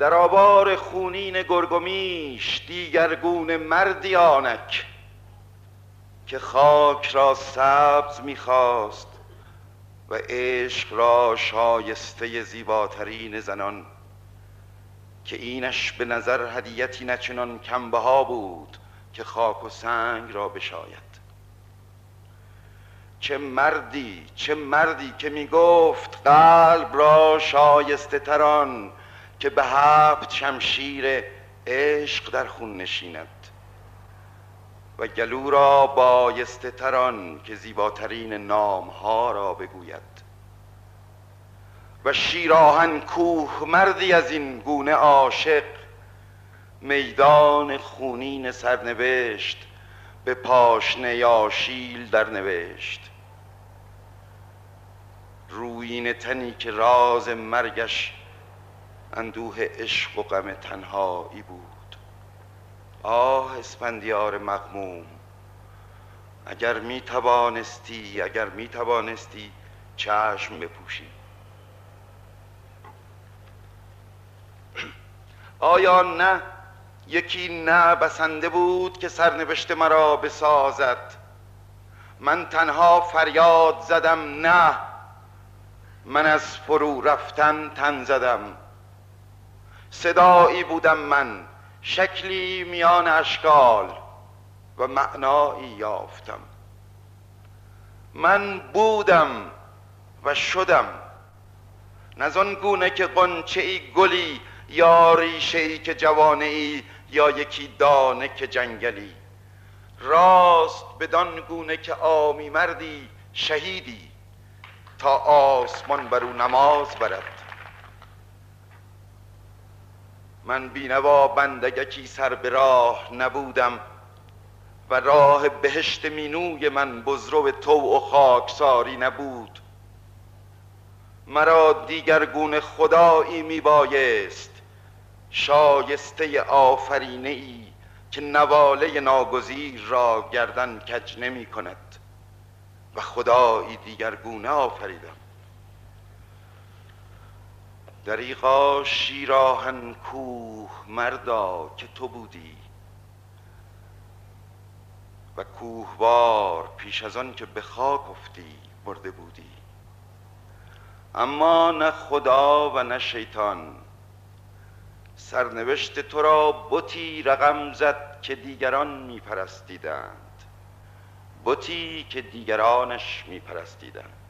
در آبار خونین گرگومیش دیگرگون مردی آنک که خاک را سبز می‌خواست و عشق را شایسته زیباترین زنان که اینش به نظر هدیتی نچنان کمبه ها بود که خاک و سنگ را بشاید. چه مردی چه مردی که می گفت قلب را شایسته تران که به هفت شمشیر عشق در خون نشیند. و گلو را بایسته تران که زیباترین نام ها را بگوید. و شیراهن کوه مردی از این گونه عاشق میدان خونین سرنوشت به پاشنه یاشیل در نوشت روین تنی که راز مرگش اندوه عشق و غم تنهایی بود. آه اسفندیار مغموم اگر می توانستی اگر می توانستی چشم بپوشی. آیا نه یکی نه بسنده بود که سرنوشت مرا بسازد؟ من تنها فریاد زدم نه. من از فرو رفتن تن زدم. صدایی بودم من شکلی میان اشکال و معنایی یافتم. من بودم و شدم. نزان گونه که قنچه ای گلی یا ریشه ای که جوانه ای یا یکی دانه که جنگلی. راست بدان گونه که آمی مردی شهیدی تا آسمان بر او نماز برد. من بینوا بندگکی سر به راه نبودم و راه بهشت مینوی من بزرو تو و خاکساری نبود. مرا دیگر گونه خدایی میبایست شایسته آفرینه ای که نواله ناگزیر را گردن کج نمی کند و خدایی دیگر گونه آفریدم. دریقا شیراهن کوه مردا که تو بودی. و کوهوار پیش از آن که به خاک افتی برده بودی. اما نه خدا و نه شیطان. سرنوشت تو را بتی رقم زد که دیگران میپرستیدند. بتی که دیگرانش میپرستیدند.